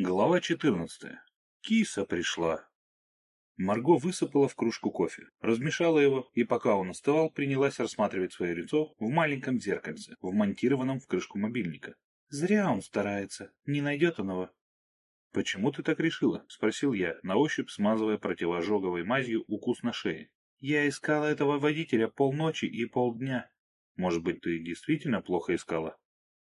Глава 14. Киса пришла. Марго высыпала в кружку кофе, размешала его, и пока он остывал, принялась рассматривать свое лицо в маленьком зеркальце, вмонтированном в крышку мобильника. Зря он старается, не найдет он его. «Почему ты так решила?» — спросил я, на ощупь смазывая противоожоговой мазью укус на шее. «Я искала этого водителя полночи и полдня». «Может быть, ты действительно плохо искала?»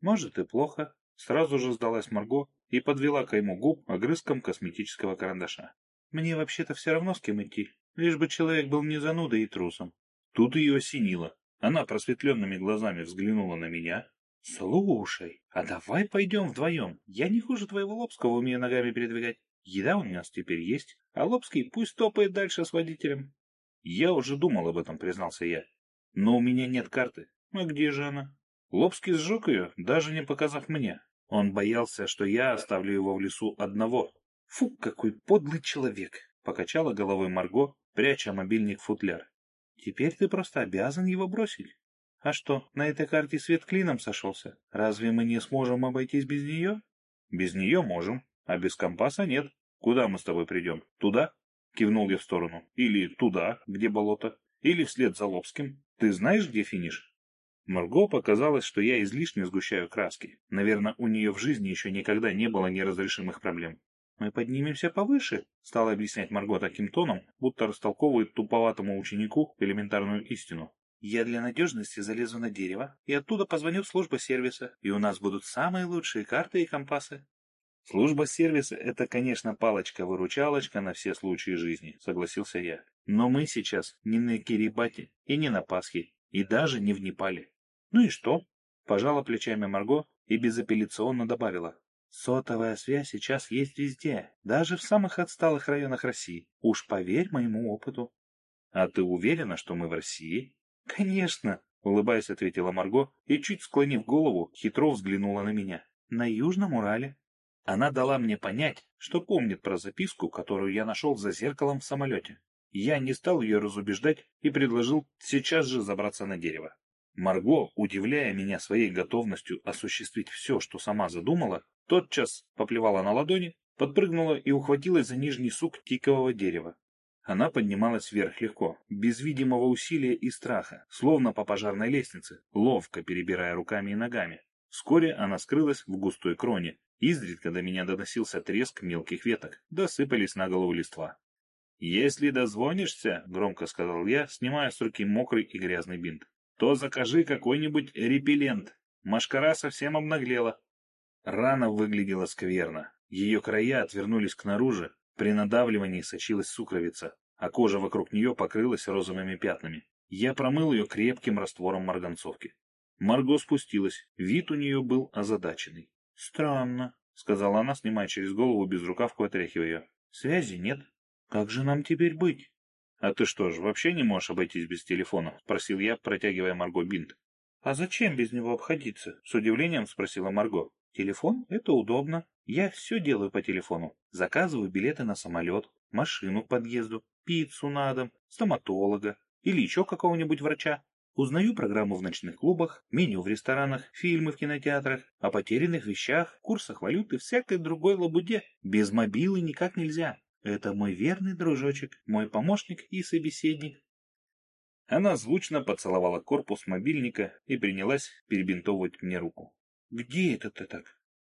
«Может, и плохо». Сразу же сдалась Марго и подвела кайму губ огрызком косметического карандаша. Мне вообще-то все равно с кем идти, лишь бы человек был не занудой и трусом. Тут ее осенило. Она просветленными глазами взглянула на меня. «Слушай, а давай пойдем вдвоем. Я не хуже твоего Лобского умею ногами передвигать. Еда у нас теперь есть, а Лобский пусть топает дальше с водителем». «Я уже думал об этом», — признался я. «Но у меня нет карты. А где же она?» Лобский сжег ее, даже не показав мне. Он боялся, что я оставлю его в лесу одного. Фу, какой подлый человек! Покачала головой Марго, пряча мобильник в футляр. Теперь ты просто обязан его бросить. А что, на этой карте свет клином сошелся? Разве мы не сможем обойтись без нее? Без нее можем, а без компаса нет. Куда мы с тобой придем? Туда? Кивнул я в сторону. Или туда, где болото. Или вслед за Лобским. Ты знаешь, где финиш? Марго показалось, что я излишне сгущаю краски. Наверное, у нее в жизни еще никогда не было неразрешимых проблем. «Мы поднимемся повыше», — стала объяснять Марго таким тоном, будто растолковывает туповатому ученику элементарную истину. «Я для надежности залезу на дерево, и оттуда позвоню в службу сервиса, и у нас будут самые лучшие карты и компасы». «Служба сервиса — это, конечно, палочка-выручалочка на все случаи жизни», — согласился я. «Но мы сейчас не на Кирибате и не на Пасхе, и даже не в Непале. Ну и что? Пожала плечами Марго и безапелляционно добавила. Сотовая связь сейчас есть везде, даже в самых отсталых районах России. Уж поверь моему опыту. А ты уверена, что мы в России? Конечно, улыбаясь, ответила Марго и, чуть склонив голову, хитро взглянула на меня. На Южном Урале. Она дала мне понять, что помнит про записку, которую я нашел за зеркалом в самолете. Я не стал ее разубеждать и предложил сейчас же забраться на дерево. Марго, удивляя меня своей готовностью осуществить все, что сама задумала, тотчас поплевала на ладони, подпрыгнула и ухватилась за нижний сук тикового дерева. Она поднималась вверх легко, без видимого усилия и страха, словно по пожарной лестнице, ловко перебирая руками и ногами. Вскоре она скрылась в густой кроне. Изредка до меня доносился треск мелких веток, досыпались на голову листва. «Если дозвонишься», — громко сказал я, снимая с руки мокрый и грязный бинт, то закажи какой-нибудь репеллент. Машкара совсем обнаглела. Рана выглядела скверно. Ее края отвернулись к наружу, при надавливании сочилась сукровица, а кожа вокруг нее покрылась розовыми пятнами. Я промыл ее крепким раствором марганцовки. Марго спустилась, вид у нее был озадаченный. «Странно», — сказала она, снимая через голову безрукавку, отряхивая ее. «Связи нет. Как же нам теперь быть?» «А ты что ж, вообще не можешь обойтись без телефона?» — спросил я, протягивая Марго бинт. «А зачем без него обходиться?» — с удивлением спросила Марго. «Телефон — это удобно. Я все делаю по телефону. Заказываю билеты на самолет, машину к подъезду, пиццу на дом, стоматолога или еще какого-нибудь врача. Узнаю программу в ночных клубах, меню в ресторанах, фильмы в кинотеатрах, о потерянных вещах, курсах валюты, всякой другой лабуде. Без мобилы никак нельзя. Это мой верный дружочек, мой помощник и собеседник. Она звучно поцеловала корпус мобильника и принялась перебинтовывать мне руку. «Где это ты так?»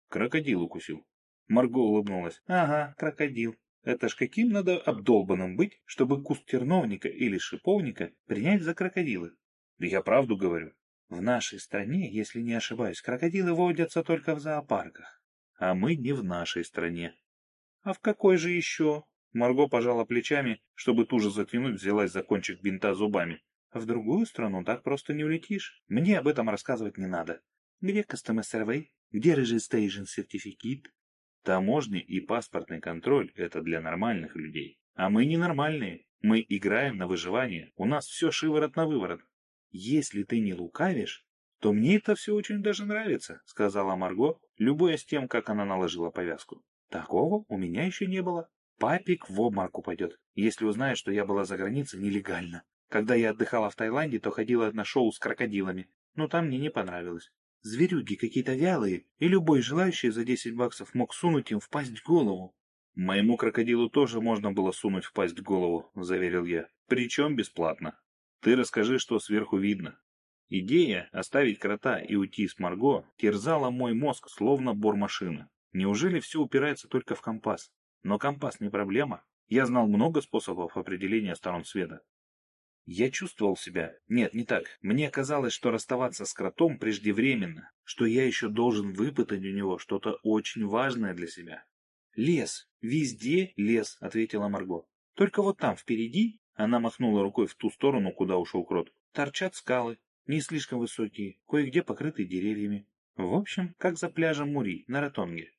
«Крокодил укусил». Марго улыбнулась. «Ага, крокодил. Это ж каким надо обдолбанным быть, чтобы куст терновника или шиповника принять за крокодилы?» «Я правду говорю». «В нашей стране, если не ошибаюсь, крокодилы водятся только в зоопарках. А мы не в нашей стране. «А в какой же еще?» Марго пожала плечами, чтобы туже затянуть, взялась за кончик бинта зубами. «В другую страну так просто не улетишь. Мне об этом рассказывать не надо. Где Customer Survey? Где Registration Certificate?» Таможня и паспортный контроль – это для нормальных людей. А мы ненормальные. Мы играем на выживание. У нас все шиворот на выворот. Если ты не лукавишь, то мне это все очень даже нравится, сказала Марго, любуясь тем, как она наложила повязку. Такого у меня еще не было. Папик в обморок упадет, если узнает, что я была за границей нелегально. Когда я отдыхала в Таиланде, то ходила на шоу с крокодилами, но там мне не понравилось. Зверюги какие-то вялые, и любой желающий за 10 баксов мог сунуть им в пасть голову. «Моему крокодилу тоже можно было сунуть в пасть голову», — заверил я. «Причем бесплатно. Ты расскажи, что сверху видно». Идея оставить крота и уйти с Марго терзала мой мозг, словно бормашина. Неужели все упирается только в компас? Но компас не проблема. Я знал много способов определения сторон света. Я чувствовал себя... Нет, не так. Мне казалось, что расставаться с кротом преждевременно, что я еще должен выпытать у него что-то очень важное для себя. «Лес. Везде лес», — ответила Марго. «Только вот там, впереди...» — она махнула рукой в ту сторону, куда ушел крот. «Торчат скалы, не слишком высокие, кое-где покрытые деревьями. В общем, как за пляжем Мури на Ротонге».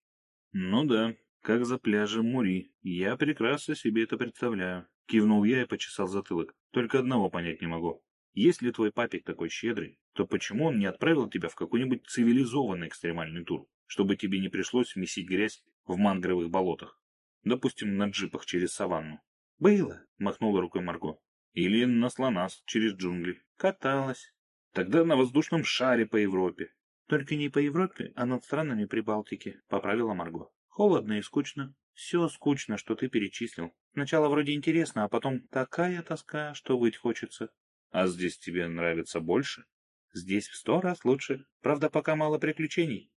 «Ну да, как за пляжем Мури. Я прекрасно себе это представляю. Кивнул я и почесал затылок. Только одного понять не могу. Если твой папик такой щедрый, то почему он не отправил тебя в какой-нибудь цивилизованный экстремальный тур, чтобы тебе не пришлось месить грязь в мангровых болотах? Допустим, на джипах через саванну. «Было», — махнула рукой Марго. «Или на слонах через джунгли». «Каталась». «Тогда на воздушном шаре по Европе». «Только не по Европе, а над странами Прибалтики», — поправила Марго. «Холодно и скучно. Все скучно, что ты перечислил. Сначала вроде интересно, а потом такая тоска, что быть хочется. А здесь тебе нравится больше? Здесь в сто раз лучше. Правда, пока мало приключений.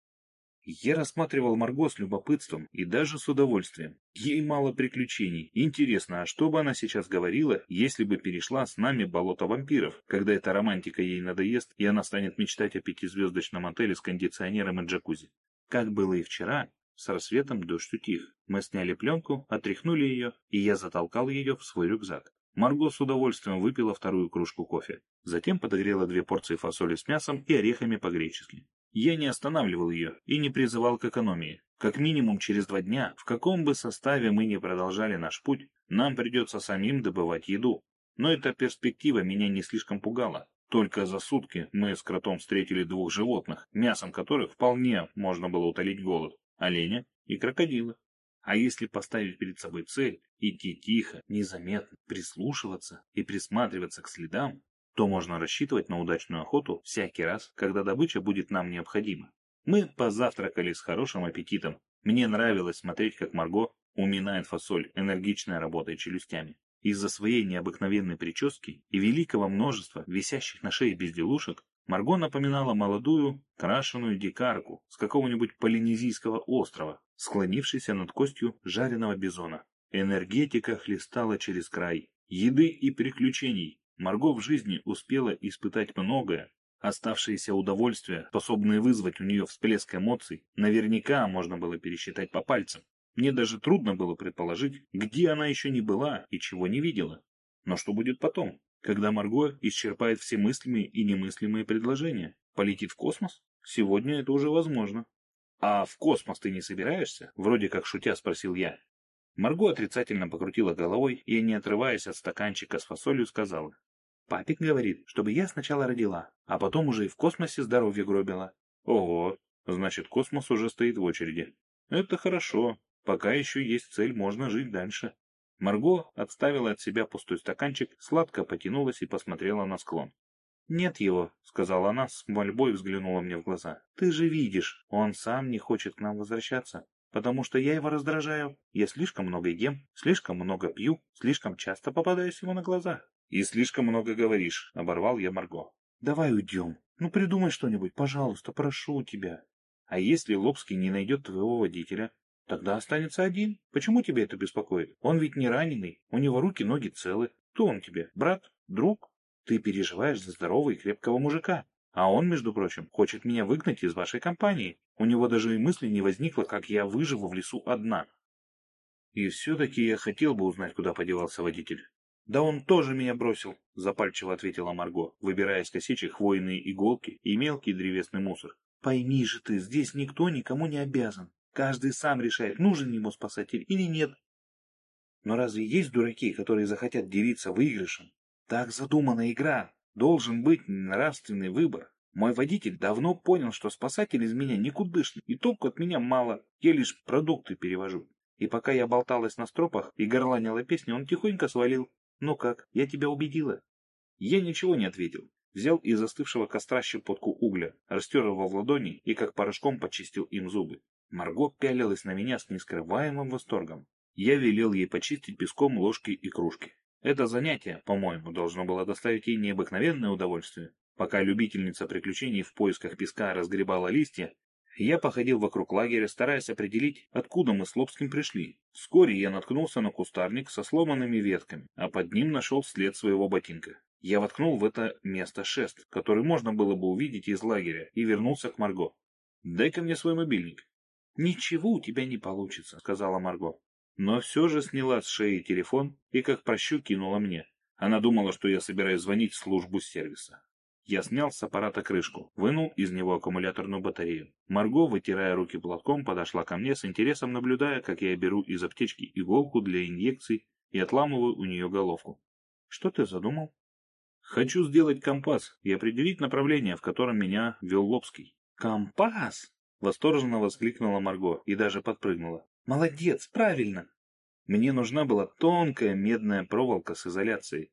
Я рассматривал Марго с любопытством и даже с удовольствием. Ей мало приключений. Интересно, а что бы она сейчас говорила, если бы перешла с нами болото вампиров, когда эта романтика ей надоест, и она станет мечтать о пятизвездочном отеле с кондиционером и джакузи? Как было и вчера, с рассветом дождь утих. Мы сняли пленку, отряхнули ее, и я затолкал ее в свой рюкзак. Марго с удовольствием выпила вторую кружку кофе. Затем подогрела две порции фасоли с мясом и орехами по-гречески. Я не останавливал ее и не призывал к экономии. Как минимум через два дня, в каком бы составе мы ни продолжали наш путь, нам придется самим добывать еду. Но эта перспектива меня не слишком пугала. Только за сутки мы с кротом встретили двух животных, мясом которых вполне можно было утолить голод оленя и крокодила. А если поставить перед собой цель, идти тихо, незаметно, прислушиваться и присматриваться к следам, то можно рассчитывать на удачную охоту всякий раз, когда добыча будет нам необходима. Мы позавтракали с хорошим аппетитом. Мне нравилось смотреть, как Марго уминает фасоль, энергичная работой челюстями. Из-за своей необыкновенной прически и великого множества висящих на шее безделушек Марго напоминала молодую, крашеную дикарку с какого-нибудь полинезийского острова, склонившейся над костью жареного бизона. Энергетика хлестала через край. Еды и приключений. Марго в жизни успела испытать многое. Оставшиеся удовольствия, способные вызвать у нее всплеск эмоций, наверняка можно было пересчитать по пальцам. Мне даже трудно было предположить, где она еще не была и чего не видела. Но что будет потом? когда Марго исчерпает все мыслимые и немыслимые предложения. Полетит в космос? Сегодня это уже возможно. «А в космос ты не собираешься?» — вроде как шутя спросил я. Марго отрицательно покрутила головой и, не отрываясь от стаканчика с фасолью, сказала. «Папик говорит, чтобы я сначала родила, а потом уже и в космосе здоровье гробила». «Ого, значит, космос уже стоит в очереди. Это хорошо. Пока еще есть цель, можно жить дальше». Марго отставила от себя пустой стаканчик, сладко потянулась и посмотрела на склон. «Нет его», — сказала она, с мольбой взглянула мне в глаза. «Ты же видишь, он сам не хочет к нам возвращаться, потому что я его раздражаю. Я слишком много ем, слишком много пью, слишком часто попадаюсь ему на глаза». «И слишком много говоришь», — оборвал я Марго. «Давай уйдем. Ну придумай что-нибудь, пожалуйста, прошу тебя». «А если Лобский не найдет твоего водителя?» Тогда останется один. Почему тебя это беспокоит? Он ведь не раненый, у него руки, ноги целы. Кто он тебе? Брат? Друг? Ты переживаешь за здорового и крепкого мужика. А он, между прочим, хочет меня выгнать из вашей компании. У него даже и мысли не возникло, как я выживу в лесу одна. И все-таки я хотел бы узнать, куда подевался водитель. «Да он тоже меня бросил», — запальчиво ответила Марго, выбирая из косичек хвойные иголки и мелкий древесный мусор. «Пойми же ты, здесь никто никому не обязан. Каждый сам решает, нужен ему спасатель или нет. Но разве есть дураки, которые захотят делиться выигрышем? Так задумана игра. Должен быть нравственный выбор. Мой водитель давно понял, что спасатель из меня никудышный, и толку от меня мало, я лишь продукты перевожу. И пока я болталась на стропах и горланила песни, он тихонько свалил. Ну как, я тебя убедила? Я ничего не ответил. Взял из застывшего костра щепотку угля, растер его в ладони и как порошком почистил им зубы. Марго пялилась на меня с нескрываемым восторгом. Я велел ей почистить песком ложки и кружки. Это занятие, по-моему, должно было доставить ей необыкновенное удовольствие. Пока любительница приключений в поисках песка разгребала листья, я походил вокруг лагеря, стараясь определить, откуда мы с Лобским пришли. Вскоре я наткнулся на кустарник со сломанными ветками, а под ним нашел след своего ботинка. Я воткнул в это место шест, который можно было бы увидеть из лагеря, и вернулся к Марго. «Дай-ка мне свой мобильник». «Ничего у тебя не получится», — сказала Марго. Но все же сняла с шеи телефон и как прощу кинула мне. Она думала, что я собираюсь звонить в службу сервиса. Я снял с аппарата крышку, вынул из него аккумуляторную батарею. Марго, вытирая руки платком, подошла ко мне с интересом, наблюдая, как я беру из аптечки иголку для инъекций и отламываю у нее головку. «Что ты задумал?» «Хочу сделать компас и определить направление, в котором меня вел Лобский». «Компас?» — восторженно воскликнула Марго и даже подпрыгнула. «Молодец, правильно!» Мне нужна была тонкая медная проволока с изоляцией,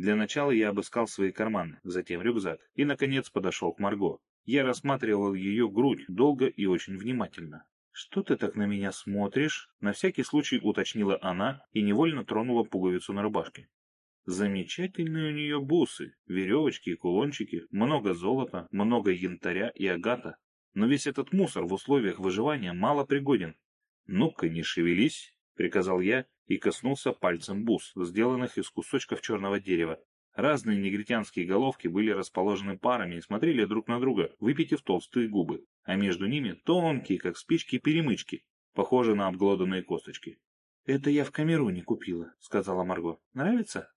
для начала я обыскал свои карманы, затем рюкзак и, наконец, подошел к Марго. Я рассматривал ее грудь долго и очень внимательно. «Что ты так на меня смотришь?» На всякий случай уточнила она и невольно тронула пуговицу на рубашке. Замечательные у нее бусы, веревочки и кулончики, много золота, много янтаря и агата. Но весь этот мусор в условиях выживания мало пригоден. «Ну-ка, не шевелись», — приказал я и коснулся пальцем бус, сделанных из кусочков черного дерева. Разные негритянские головки были расположены парами и смотрели друг на друга, выпитив толстые губы, а между ними тонкие, как спички, перемычки, похожие на обглоданные косточки. «Это я в Камеруне купила», — сказала Марго. «Нравится?»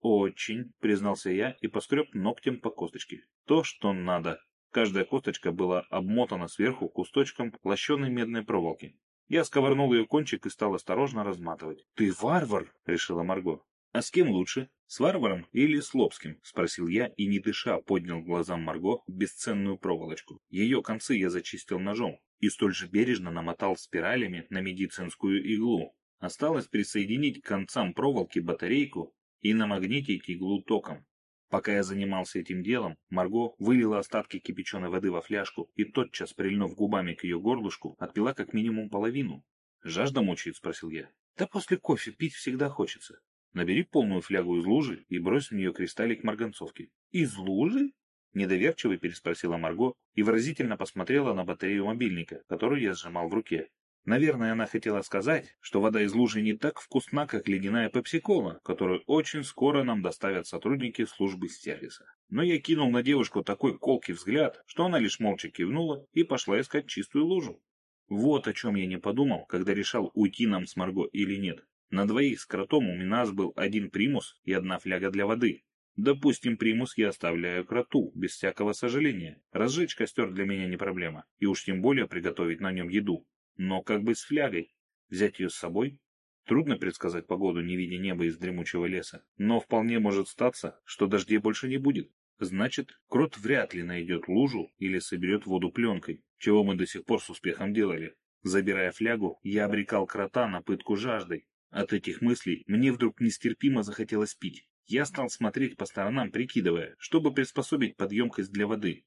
«Очень», — признался я и поскреб ногтем по косточке. «То, что надо». Каждая косточка была обмотана сверху кусточком лощеной медной проволоки. Я сковырнул ее кончик и стал осторожно разматывать. «Ты варвар!» — решила Марго. «А с кем лучше? С варваром или с Лобским?» — спросил я и, не дыша, поднял глазам Марго бесценную проволочку. Ее концы я зачистил ножом и столь же бережно намотал спиралями на медицинскую иглу. Осталось присоединить к концам проволоки батарейку и намагнитить иглу током. Пока я занимался этим делом, Марго вылила остатки кипяченой воды во фляжку и, тотчас прильнув губами к ее горлышку, отпила как минимум половину. «Жажда мучает?» — спросил я. «Да после кофе пить всегда хочется. Набери полную флягу из лужи и брось в нее кристаллик марганцовки». «Из лужи?» — недоверчиво переспросила Марго и выразительно посмотрела на батарею мобильника, которую я сжимал в руке. Наверное, она хотела сказать, что вода из лужи не так вкусна, как ледяная пепси-кола, которую очень скоро нам доставят сотрудники службы сервиса. Но я кинул на девушку такой колкий взгляд, что она лишь молча кивнула и пошла искать чистую лужу. Вот о чем я не подумал, когда решал, уйти нам с Марго или нет. На двоих с кротом у нас был один примус и одна фляга для воды. Допустим, примус я оставляю кроту, без всякого сожаления. Разжечь костер для меня не проблема, и уж тем более приготовить на нем еду. Но как быть с флягой? Взять ее с собой? Трудно предсказать погоду, не видя неба из дремучего леса, но вполне может статься, что дождей больше не будет. Значит, крот вряд ли найдет лужу или соберет воду пленкой, чего мы до сих пор с успехом делали. Забирая флягу, я обрекал крота на пытку жаждой. От этих мыслей мне вдруг нестерпимо захотелось пить. Я стал смотреть по сторонам, прикидывая, чтобы приспособить подъемкость для воды.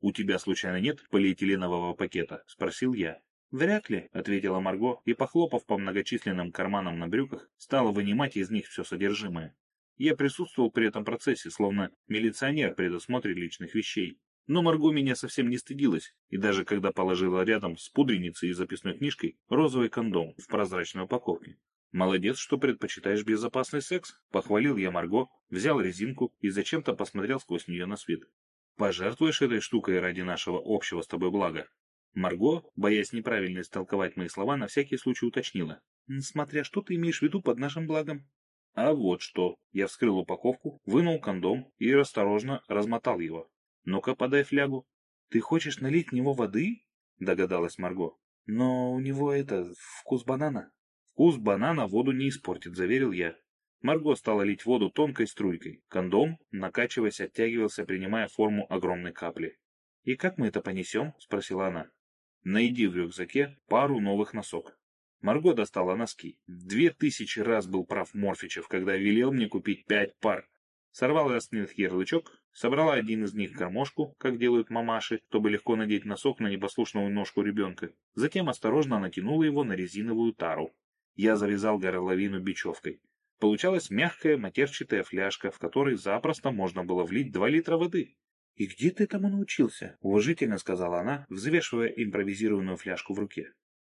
«У тебя случайно нет полиэтиленового пакета?» – спросил я. «Вряд ли», — ответила Марго и, похлопав по многочисленным карманам на брюках, стала вынимать из них все содержимое. Я присутствовал при этом процессе, словно милиционер при досмотре личных вещей. Но Марго меня совсем не стыдилась, и даже когда положила рядом с пудреницей и записной книжкой розовый кондом в прозрачной упаковке. «Молодец, что предпочитаешь безопасный секс», — похвалил я Марго, взял резинку и зачем-то посмотрел сквозь нее на свет. «Пожертвуешь этой штукой ради нашего общего с тобой блага?» Марго, боясь неправильно истолковать мои слова, на всякий случай уточнила. «Смотря что ты имеешь в виду под нашим благом?» «А вот что!» Я вскрыл упаковку, вынул кондом и осторожно размотал его. «Ну-ка, подай флягу». «Ты хочешь налить в него воды?» Догадалась Марго. «Но у него это... вкус банана». «Вкус банана воду не испортит», — заверил я. Марго стала лить воду тонкой струйкой. Кондом, накачиваясь, оттягивался, принимая форму огромной капли. «И как мы это понесем?» — спросила она. Найди в рюкзаке пару новых носок. Марго достала носки. Две тысячи раз был прав Морфичев, когда велел мне купить пять пар. Сорвал я с них ярлычок собрала один из них гармошку, как делают мамаши, чтобы легко надеть носок на непослушную ножку ребенка. Затем осторожно натянула его на резиновую тару. Я завязал горловину бечевкой. Получалась мягкая матерчатая фляжка, в которой запросто можно было влить два литра воды. «И где ты этому научился?» — уважительно сказала она, взвешивая импровизированную фляжку в руке.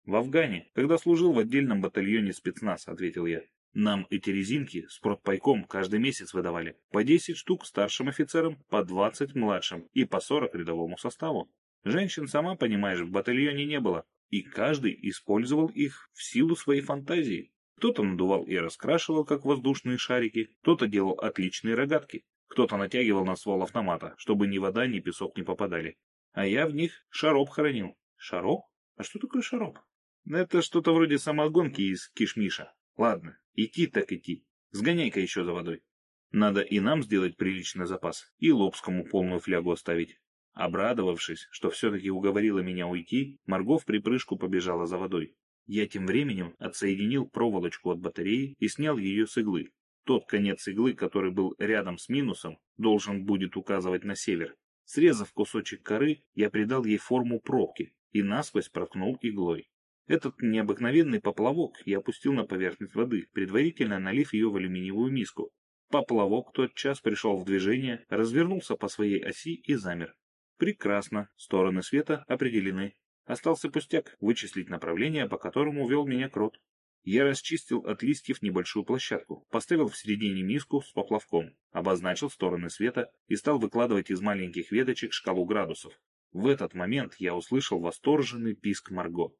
«В Афгане, когда служил в отдельном батальоне спецназ», — ответил я. «Нам эти резинки с продпайком каждый месяц выдавали. По 10 штук старшим офицерам, по 20 младшим и по 40 рядовому составу. Женщин, сама понимаешь, в батальоне не было, и каждый использовал их в силу своей фантазии. Кто-то надувал и раскрашивал, как воздушные шарики, кто-то делал отличные рогатки, кто-то натягивал на ствол автомата, чтобы ни вода, ни песок не попадали. А я в них шароп хоронил. Шароп? А что такое шароп? Это что-то вроде самогонки из кишмиша. Ладно, идти так идти. Сгоняй-ка еще за водой. Надо и нам сделать приличный запас, и Лобскому полную флягу оставить. Обрадовавшись, что все-таки уговорила меня уйти, Марго в припрыжку побежала за водой. Я тем временем отсоединил проволочку от батареи и снял ее с иглы. Тот конец иглы, который был рядом с минусом, должен будет указывать на север. Срезав кусочек коры, я придал ей форму пробки и насквозь проткнул иглой. Этот необыкновенный поплавок я опустил на поверхность воды, предварительно налив ее в алюминиевую миску. Поплавок тотчас пришел в движение, развернулся по своей оси и замер. Прекрасно, стороны света определены. Остался пустяк вычислить направление, по которому вел меня крот. Я расчистил от листьев небольшую площадку, поставил в середине миску с поплавком, обозначил стороны света и стал выкладывать из маленьких веточек шкалу градусов. В этот момент я услышал восторженный писк Марго.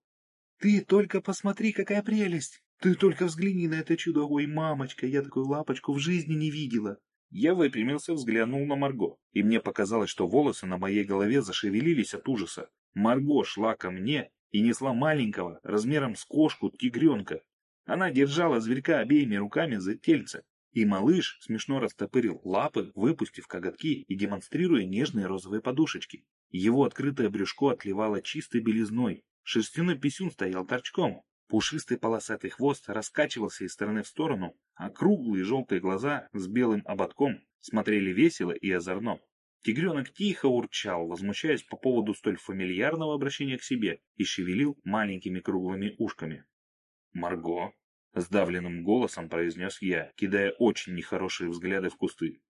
«Ты только посмотри, какая прелесть! Ты только взгляни на это чудо! Ой, мамочка, я такую лапочку в жизни не видела!» Я выпрямился, взглянул на Марго, и мне показалось, что волосы на моей голове зашевелились от ужаса. Марго шла ко мне и несла маленького, размером с кошку, тигренка, она держала зверька обеими руками за тельце, и малыш смешно растопырил лапы, выпустив коготки и демонстрируя нежные розовые подушечки. Его открытое брюшко отливало чистой белизной, шерстяной писюн стоял торчком, пушистый полосатый хвост раскачивался из стороны в сторону, а круглые желтые глаза с белым ободком смотрели весело и озорно. Тигренок тихо урчал, возмущаясь по поводу столь фамильярного обращения к себе, и шевелил маленькими круглыми ушками. «Марго!» — сдавленным голосом произнес я, кидая очень нехорошие взгляды в кусты.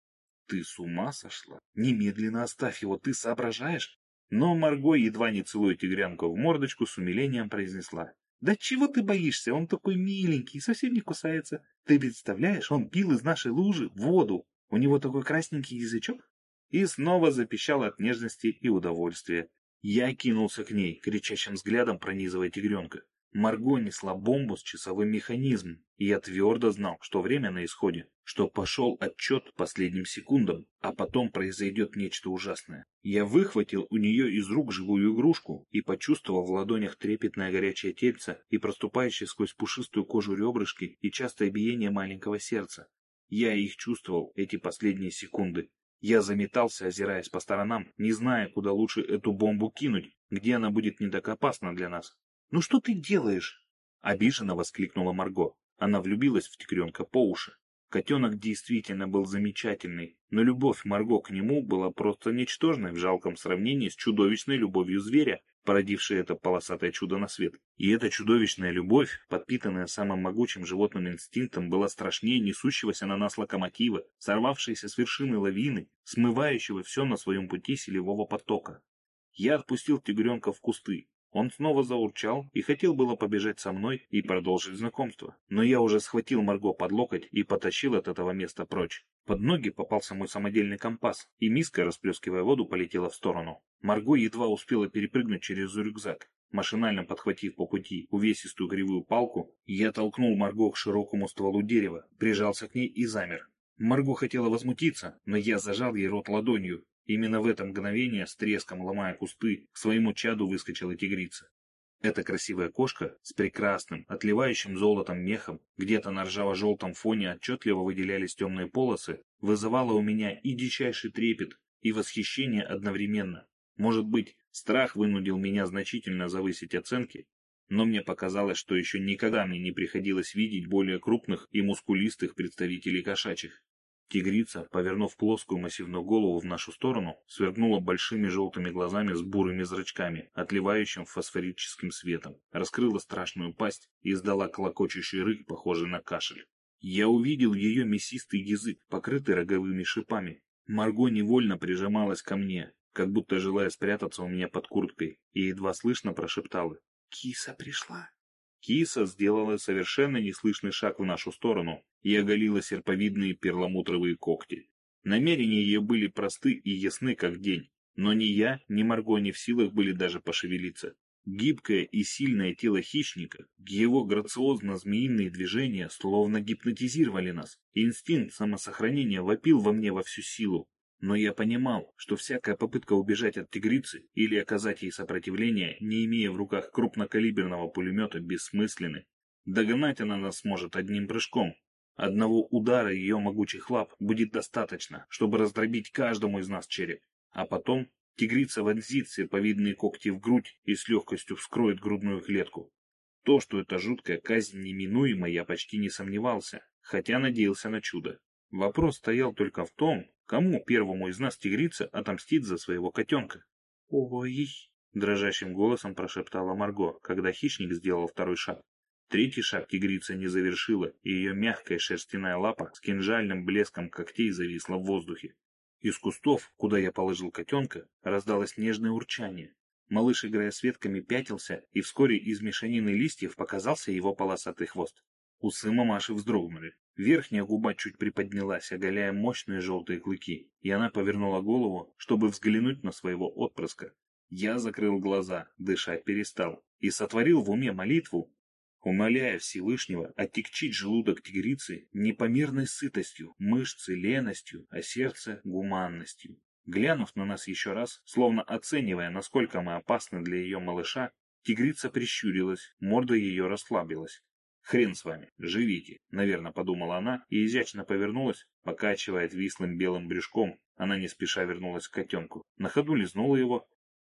«Ты с ума сошла? Немедленно оставь его, ты соображаешь?» Но Марго, едва не целуя тигрянку в мордочку, с умилением произнесла. «Да чего ты боишься? Он такой миленький, совсем не кусается. Ты представляешь, он пил из нашей лужи воду. У него такой красненький язычок?» И снова запищал от нежности и удовольствия. Я кинулся к ней, кричащим взглядом пронизывая тигренка. Марго несла бомбу с часовым механизмом, и я твердо знал, что время на исходе, что пошел отчет последним секундам, а потом произойдет нечто ужасное. Я выхватил у нее из рук живую игрушку и почувствовал в ладонях трепетное горячее тельце и проступающее сквозь пушистую кожу ребрышки и частое биение маленького сердца. Я их чувствовал эти последние секунды. Я заметался, озираясь по сторонам, не зная, куда лучше эту бомбу кинуть, где она будет не так опасна для нас. «Ну что ты делаешь?» — обиженно воскликнула Марго. Она влюбилась в тигренка по уши. Котенок действительно был замечательный, но любовь Марго к нему была просто ничтожной в жалком сравнении с чудовищной любовью зверя, породившей это полосатое чудо на свет. И эта чудовищная любовь, подпитанная самым могучим животным инстинктом, была страшнее несущегося на нас локомотива, сорвавшейся с вершины лавины, смывающего все на своем пути селевого потока. Я отпустил тигренка в кусты, он снова заурчал и хотел было побежать со мной и продолжить знакомство. Но я уже схватил Марго под локоть и потащил от этого места прочь. Под ноги попался мой самодельный компас, и миска, расплескивая воду, полетела в сторону. Марго едва успела перепрыгнуть через рюкзак. Машинально подхватив по пути увесистую кривую палку, я толкнул Марго к широкому стволу дерева, прижался к ней и замер. Марго хотела возмутиться, но я зажал ей рот ладонью, Именно в это мгновение, с треском ломая кусты, к своему чаду выскочила тигрица. Эта красивая кошка с прекрасным, отливающим золотом мехом, где-то на ржаво-желтом фоне отчетливо выделялись темные полосы, вызывала у меня и дичайший трепет, и восхищение одновременно. Может быть, страх вынудил меня значительно завысить оценки, но мне показалось, что еще никогда мне не приходилось видеть более крупных и мускулистых представителей кошачьих. Тигрица, повернув плоскую массивную голову в нашу сторону, сверкнула большими желтыми глазами с бурыми зрачками, отливающим фосфорическим светом, раскрыла страшную пасть и издала колокочущий рык, похожий на кашель. Я увидел ее мясистый язык, покрытый роговыми шипами. Марго невольно прижималась ко мне, как будто желая спрятаться у меня под курткой, и едва слышно прошептала. «Киса пришла». Киса сделала совершенно неслышный шаг в нашу сторону и оголила серповидные перламутровые когти. Намерения ее были просты и ясны, как день, но ни я, ни Марго не в силах были даже пошевелиться. Гибкое и сильное тело хищника, его грациозно-змеиные движения словно гипнотизировали нас. Инстинкт самосохранения вопил во мне во всю силу, но я понимал, что всякая попытка убежать от тигрицы или оказать ей сопротивление, не имея в руках крупнокалиберного пулемета, бессмысленны. Догнать она нас сможет одним прыжком. Одного удара ее могучих лап будет достаточно, чтобы раздробить каждому из нас череп. А потом тигрица вонзит серповидные когти в грудь и с легкостью вскроет грудную клетку. То, что эта жуткая казнь неминуема, я почти не сомневался, хотя надеялся на чудо. Вопрос стоял только в том, кому первому из нас тигрица отомстит за своего котенка. «Ой!» — дрожащим голосом прошептала Марго, когда хищник сделал второй шаг. Третий шаг тигрица не завершила, и ее мягкая шерстяная лапа с кинжальным блеском когтей зависла в воздухе. Из кустов, куда я положил котенка, раздалось нежное урчание. Малыш, играя с ветками, пятился, и вскоре из мешанины листьев показался его полосатый хвост. Усы мамаши вздрогнули. Верхняя губа чуть приподнялась, оголяя мощные желтые клыки, и она повернула голову, чтобы взглянуть на своего отпрыска. Я закрыл глаза, дышать перестал, и сотворил в уме молитву, умоляя Всевышнего оттекчить желудок тигрицы непомерной сытостью, мышцы леностью, а сердце гуманностью. Глянув на нас еще раз, словно оценивая, насколько мы опасны для ее малыша, тигрица прищурилась, морда ее расслабилась. «Хрен с вами, живите», — наверное, подумала она и изящно повернулась, покачивая вислым белым брюшком. Она не спеша вернулась к котенку, на ходу лизнула его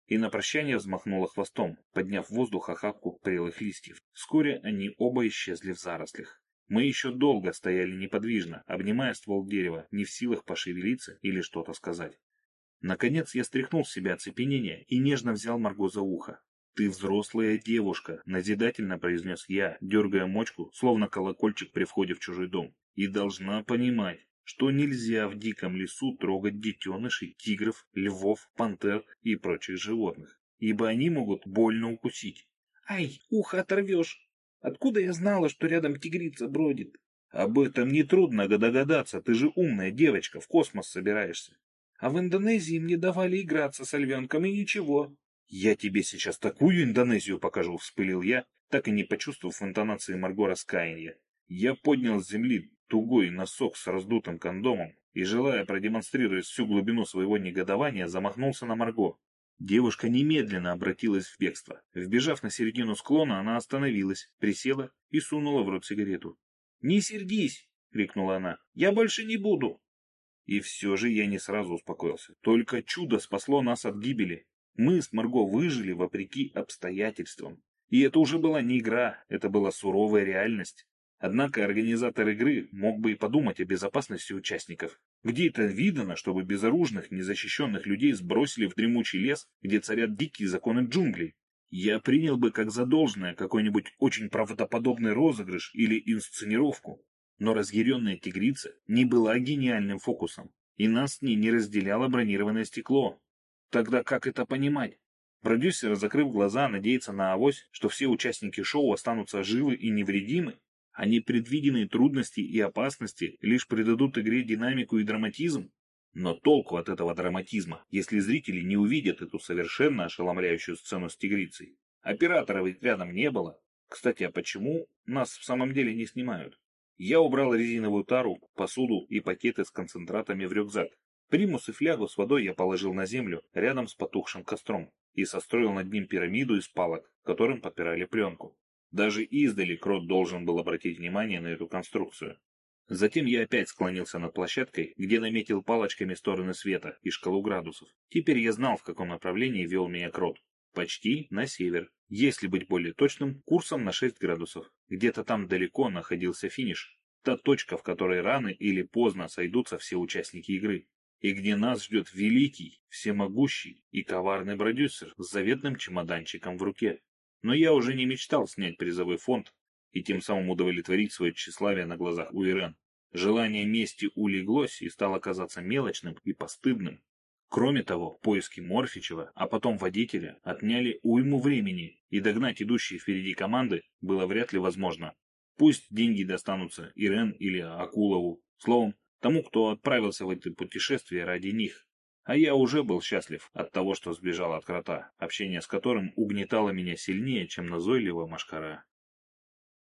и на прощание взмахнула хвостом, подняв в воздух охапку прелых листьев. Вскоре они оба исчезли в зарослях. Мы еще долго стояли неподвижно, обнимая ствол дерева, не в силах пошевелиться или что-то сказать. Наконец я стряхнул с себя оцепенение и нежно взял Марго за ухо. «Ты взрослая девушка», — назидательно произнес я, дергая мочку, словно колокольчик при входе в чужой дом. «И должна понимать, что нельзя в диком лесу трогать детенышей, тигров, львов, пантер и прочих животных, ибо они могут больно укусить». «Ай, ухо оторвешь! Откуда я знала, что рядом тигрица бродит?» «Об этом нетрудно догадаться, ты же умная девочка, в космос собираешься». «А в Индонезии мне давали играться с львенком и ничего». «Я тебе сейчас такую Индонезию покажу», — вспылил я, так и не почувствовав интонации Марго раскаяния. Я поднял с земли тугой носок с раздутым кондомом и, желая продемонстрировать всю глубину своего негодования, замахнулся на Марго. Девушка немедленно обратилась в бегство. Вбежав на середину склона, она остановилась, присела и сунула в рот сигарету. «Не сердись!» — крикнула она. «Я больше не буду!» И все же я не сразу успокоился. Только чудо спасло нас от гибели. Мы с Марго выжили вопреки обстоятельствам. И это уже была не игра, это была суровая реальность. Однако организатор игры мог бы и подумать о безопасности участников. Где это видано, чтобы безоружных, незащищенных людей сбросили в дремучий лес, где царят дикие законы джунглей? Я принял бы как задолженное какой-нибудь очень правдоподобный розыгрыш или инсценировку. Но разъяренная тигрица не была гениальным фокусом, и нас с ней не разделяло бронированное стекло. Тогда как это понимать? Продюсер, закрыв глаза, надеется на авось, что все участники шоу останутся живы и невредимы, а непредвиденные трудности и опасности лишь придадут игре динамику и драматизм. Но толку от этого драматизма, если зрители не увидят эту совершенно ошеломляющую сцену с тигрицей. Оператора ведь рядом не было. Кстати, а почему нас в самом деле не снимают? Я убрал резиновую тару, посуду и пакеты с концентратами в рюкзак, Примус и флягу с водой я положил на землю рядом с потухшим костром и состроил над ним пирамиду из палок, которым подпирали пленку. Даже издали Крот должен был обратить внимание на эту конструкцию. Затем я опять склонился над площадкой, где наметил палочками стороны света и шкалу градусов. Теперь я знал, в каком направлении вел меня Крот. Почти на север. Если быть более точным, курсом на 6 градусов. Где-то там далеко находился финиш. Та точка, в которой рано или поздно сойдутся все участники игры. И где нас ждет великий, всемогущий и коварный продюсер с заветным чемоданчиком в руке. Но я уже не мечтал снять призовой фонд и тем самым удовлетворить свое тщеславие на глазах у Ирен. Желание мести улеглось и стало казаться мелочным и постыдным. Кроме того, поиски Морфичева, а потом водителя, отняли уйму времени, и догнать идущие впереди команды было вряд ли возможно. Пусть деньги достанутся Ирен или Акулову, словом, тому, кто отправился в это путешествие ради них. А я уже был счастлив от того, что сбежал от крота, общение с которым угнетало меня сильнее, чем назойливая машкара.